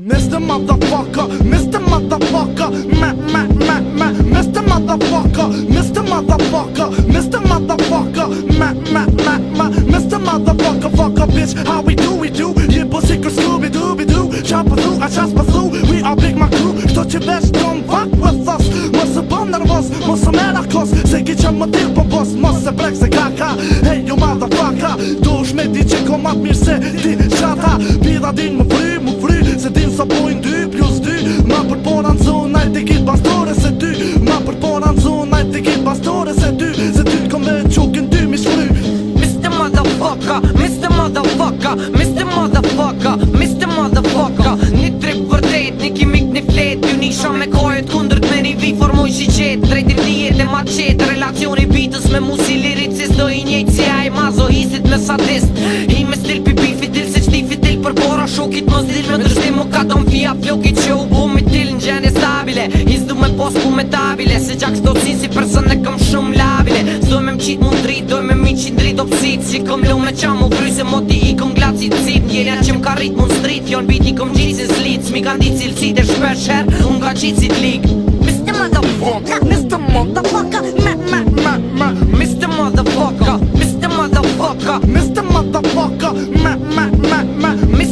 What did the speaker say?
Mr. Motherfucker, Mr. Motherfucker, ma ma ma ma Mr. Motherfucker, Mr. Motherfucker, Mr. Motherfucker, ma ma ma ma Mr. Motherfucker, fuck up bitch, how we do we do? Yeah, but secret Scooby Dooby Doo a through, I chop through, we are big my crew Thought you best don't fuck with us Mos e bëm nervos, mos e mera kos Se ki që më tirë po bos, mos brek se kaka Hey, you motherfucker Do është me di që ko matë mirë se ti shata Pida din më Mr. Motherfucker, Mr. Motherfucker Një trip vërtet, një kimik një flet Ju një shumë me kajët kundrët me një vi formoj shi qet Drejt i e ma qet Relacioni bitës me musi liricis do i njejtë si a i mazo me sadist hi me stil pipi fitil se qti fitil Për kora shukit më zdil Me ndryshti më ka fia flokit që u bu mi til Në gjene stabile, Hiz du me post ku me tabile Se gjak sdo cin si person e kam shumë labile Sdoj me më qit mundrit, doj me mi qit drit Opsit si kom lu me qa mu kry se moti ritmun street Jon biti kom gjithë si slic Mi kanë ditë cilësit e shpesher Unë ka qitë si t'lik Mr. Motherfucker Mr. Motherfucker Me, me, me, me Mr. Motherfucker Mr. Motherfucker Mr. Motherfucker Me, me, me, me